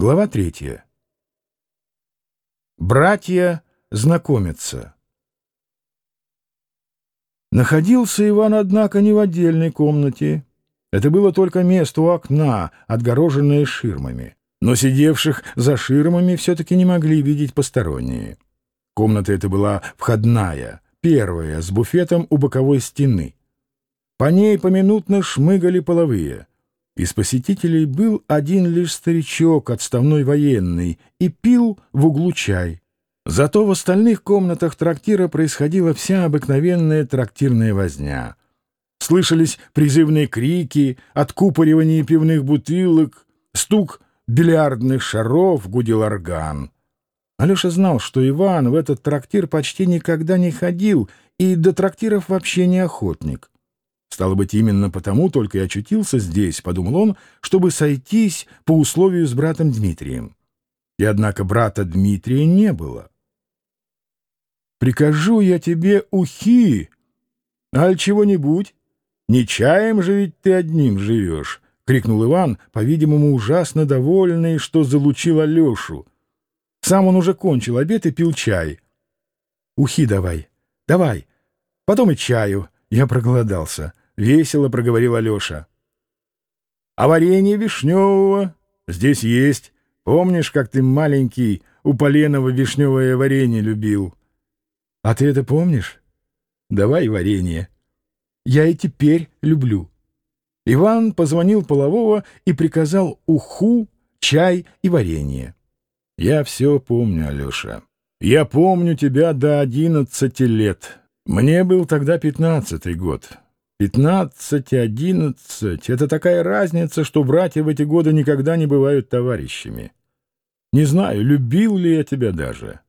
Глава третья. Братья знакомятся. Находился Иван, однако, не в отдельной комнате. Это было только место у окна, отгороженное ширмами. Но сидевших за ширмами все-таки не могли видеть посторонние. Комната эта была входная, первая, с буфетом у боковой стены. По ней поминутно шмыгали половые — из посетителей был один лишь старичок, отставной военный, и пил в углу чай. Зато в остальных комнатах трактира происходила вся обыкновенная трактирная возня. Слышались призывные крики, откупоривание пивных бутылок, стук бильярдных шаров, гудел орган. Алеша знал, что Иван в этот трактир почти никогда не ходил и до трактиров вообще не охотник. Стало быть, именно потому только и очутился здесь, — подумал он, — чтобы сойтись по условию с братом Дмитрием. И однако брата Дмитрия не было. «Прикажу я тебе ухи, аль чего-нибудь. Не чаем же ведь ты одним живешь», — крикнул Иван, по-видимому, ужасно довольный, что залучил Алешу. Сам он уже кончил обед и пил чай. «Ухи давай, давай, потом и чаю», я проголодался. Весело проговорил Алеша. А варенье вишневого здесь есть. Помнишь, как ты маленький у Поленова вишневое варенье любил? А ты это помнишь? Давай варенье. Я и теперь люблю. Иван позвонил Полового и приказал уху, чай и варенье. Я все помню, Алеша. Я помню тебя до одиннадцати лет. Мне был тогда пятнадцатый год. Пятнадцать, одиннадцать — это такая разница, что братья в эти годы никогда не бывают товарищами. Не знаю, любил ли я тебя даже.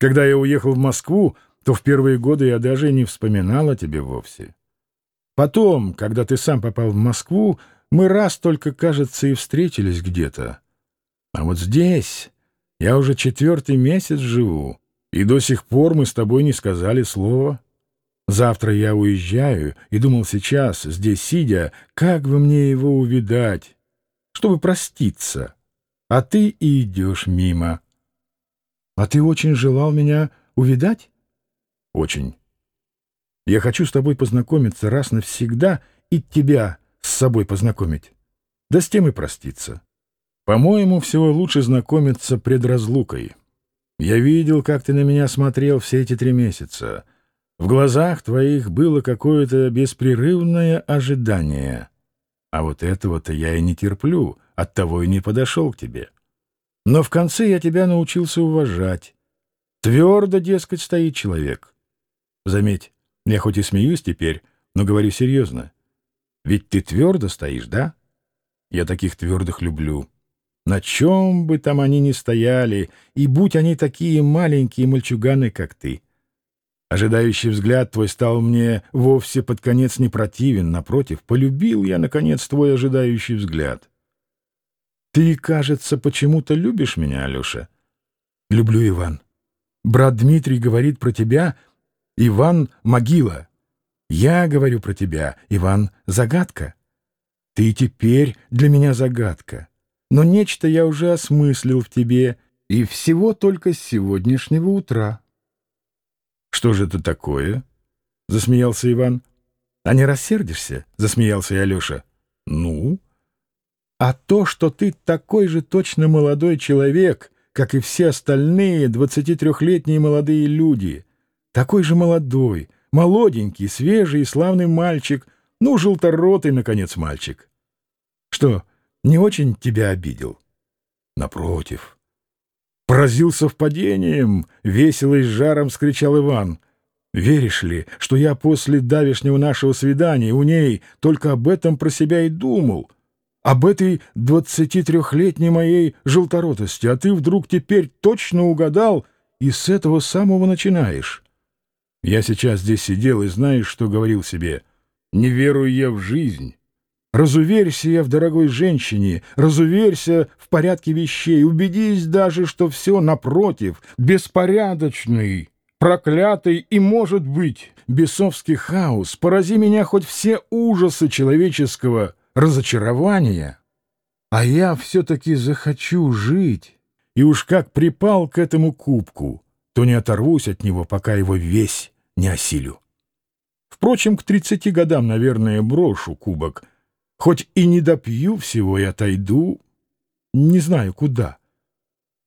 Когда я уехал в Москву, то в первые годы я даже не вспоминал о тебе вовсе. Потом, когда ты сам попал в Москву, мы раз только, кажется, и встретились где-то. А вот здесь я уже четвертый месяц живу. И до сих пор мы с тобой не сказали слова. Завтра я уезжаю и думал сейчас, здесь сидя, как бы мне его увидать, чтобы проститься. А ты и идешь мимо. А ты очень желал меня увидать? Очень. Я хочу с тобой познакомиться раз навсегда и тебя с собой познакомить. Да с тем и проститься. По-моему, всего лучше знакомиться пред разлукой. Я видел, как ты на меня смотрел все эти три месяца. В глазах твоих было какое-то беспрерывное ожидание. А вот этого-то я и не терплю, оттого и не подошел к тебе. Но в конце я тебя научился уважать. Твердо, дескать, стоит человек. Заметь, я хоть и смеюсь теперь, но говорю серьезно. Ведь ты твердо стоишь, да? Я таких твердых люблю. На чем бы там они ни стояли, и будь они такие маленькие мальчуганы, как ты. Ожидающий взгляд твой стал мне вовсе под конец не противен, напротив, полюбил я, наконец, твой ожидающий взгляд. Ты, кажется, почему-то любишь меня, Алеша? Люблю, Иван. Брат Дмитрий говорит про тебя, Иван — могила. Я говорю про тебя, Иван — загадка. Ты теперь для меня загадка но нечто я уже осмыслил в тебе, и всего только с сегодняшнего утра. — Что же это такое? — засмеялся Иван. — А не рассердишься? — засмеялся и Алеша. — Ну? — А то, что ты такой же точно молодой человек, как и все остальные двадцатитрехлетние молодые люди. Такой же молодой, молоденький, свежий и славный мальчик, ну, желторотый, наконец, мальчик. Что, — не очень тебя обидел. Напротив. Поразил совпадением, весело и с жаром скричал Иван. Веришь ли, что я после давешнего нашего свидания у ней только об этом про себя и думал? Об этой двадцати трехлетней моей желторотости, а ты вдруг теперь точно угадал и с этого самого начинаешь. Я сейчас здесь сидел и знаешь, что говорил себе? Не верую я в жизнь. Разуверься я в дорогой женщине, разуверься в порядке вещей, убедись даже, что все, напротив, беспорядочный, проклятый и, может быть, бесовский хаос, порази меня хоть все ужасы человеческого разочарования. А я все-таки захочу жить, и уж как припал к этому кубку, то не оторвусь от него, пока его весь не осилю. Впрочем, к тридцати годам, наверное, брошу кубок, хоть и не допью всего и отойду, не знаю куда.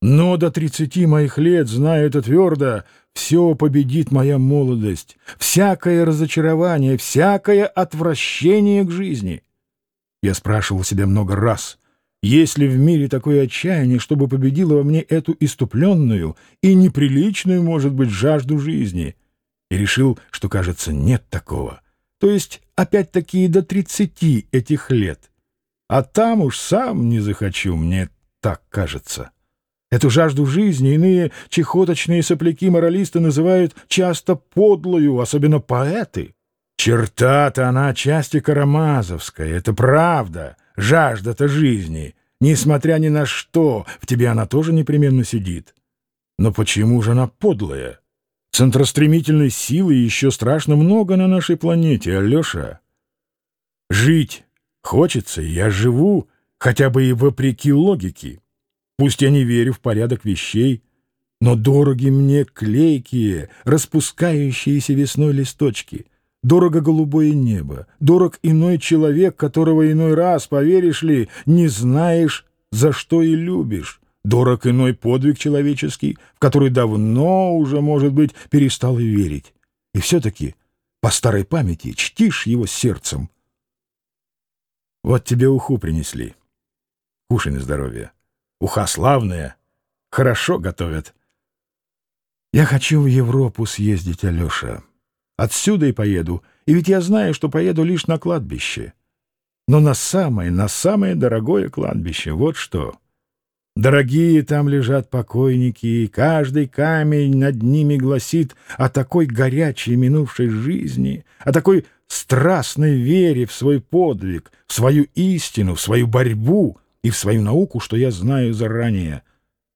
Но до тридцати моих лет, знаю это твердо, все победит моя молодость, всякое разочарование, всякое отвращение к жизни. Я спрашивал себя много раз, есть ли в мире такое отчаяние, чтобы победило во мне эту иступленную и неприличную, может быть, жажду жизни, и решил, что, кажется, нет такого. То есть, опять-таки, до тридцати этих лет. А там уж сам не захочу, мне так кажется. Эту жажду жизни иные чехоточные сопляки-моралисты называют часто подлую, особенно поэты. Черта-то она части карамазовская, это правда, жажда-то жизни. Несмотря ни на что, в тебе она тоже непременно сидит. Но почему же она подлая? Центростремительной силы еще страшно много на нашей планете, Алеша. Жить хочется, я живу, хотя бы и вопреки логике. Пусть я не верю в порядок вещей, но дороги мне клейкие, распускающиеся весной листочки. Дорого голубое небо, дорог иной человек, которого иной раз, поверишь ли, не знаешь, за что и любишь. Дорог иной подвиг человеческий, в который давно уже, может быть, перестал и верить. И все-таки по старой памяти чтишь его сердцем. Вот тебе уху принесли. Кушай на здоровье. Уха славная, хорошо готовят. Я хочу в Европу съездить, Алеша. Отсюда и поеду, и ведь я знаю, что поеду лишь на кладбище. Но на самое, на самое дорогое кладбище, вот что. Дорогие там лежат покойники, и каждый камень над ними гласит о такой горячей минувшей жизни, о такой страстной вере в свой подвиг, в свою истину, в свою борьбу, и в свою науку, что я знаю заранее.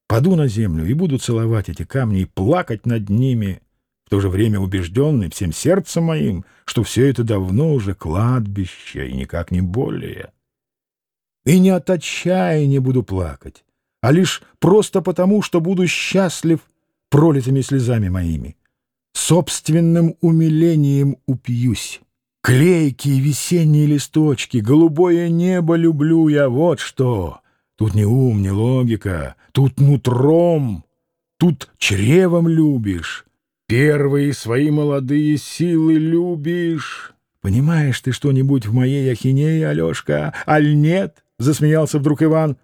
Паду на землю и буду целовать эти камни и плакать над ними, в то же время убежденный всем сердцем моим, что все это давно уже кладбище и никак не более. И не от отчаяния буду плакать, а лишь просто потому, что буду счастлив пролитыми слезами моими. Собственным умилением упьюсь. Клейкие весенние листочки, голубое небо люблю я, вот что. Тут не ум, не логика, тут нутром, тут чревом любишь. Первые свои молодые силы любишь. Понимаешь ты что-нибудь в моей ахинее, Алешка, аль нет? Засмеялся вдруг Иван.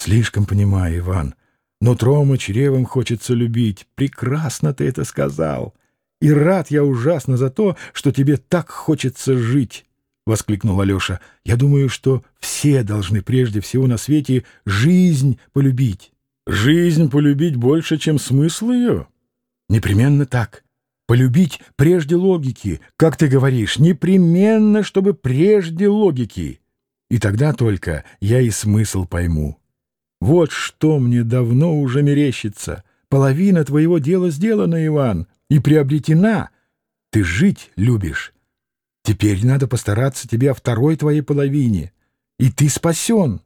Слишком понимаю, Иван. Нутром и чревом хочется любить. Прекрасно ты это сказал. И рад я ужасно за то, что тебе так хочется жить, — воскликнул Алеша. — Я думаю, что все должны прежде всего на свете жизнь полюбить. — Жизнь полюбить больше, чем смысл ее? — Непременно так. Полюбить прежде логики, как ты говоришь, непременно, чтобы прежде логики. И тогда только я и смысл пойму. Вот что мне давно уже мерещится. Половина твоего дела сделана, Иван и приобретена. Ты жить любишь. Теперь надо постараться тебе о второй твоей половине, и ты спасен.